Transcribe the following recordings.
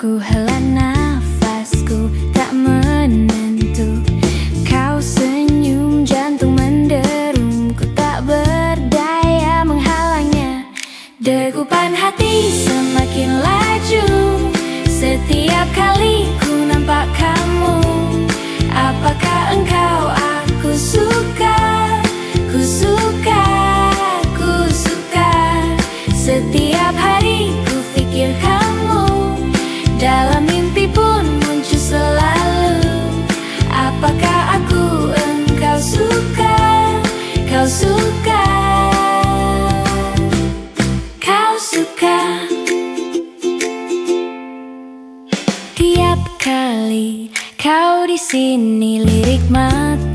Ku hela nafasku tak menentu. Kau senyum jantung menderum Ku tak berdaya menghalangnya. Degupan hati semakin laju. Setiap kali ku nampak kamu Apakah engkau aku suka? Ku suka, ku suka. Setiap hari ku pikir kamu dalam mimpi pun muncul selalu. Apakah aku engkau suka? Kau suka? Kau suka? Tiap kali kau di sini lirik matamu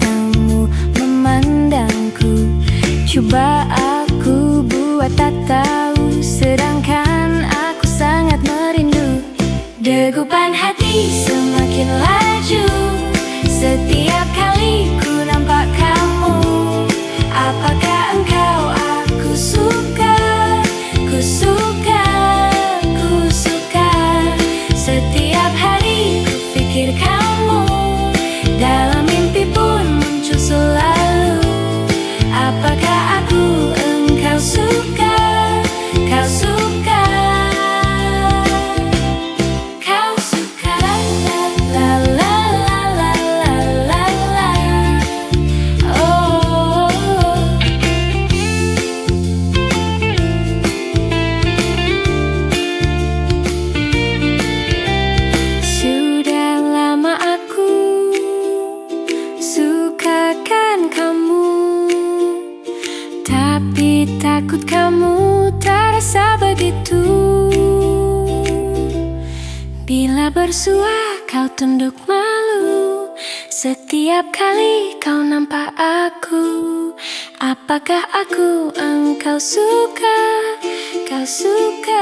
Degupan hati semakin laju. Setiap kali ku Bila bersua kau tunduk malu. Setiap kali kau nampak aku Apakah aku engkau suka? Kau suka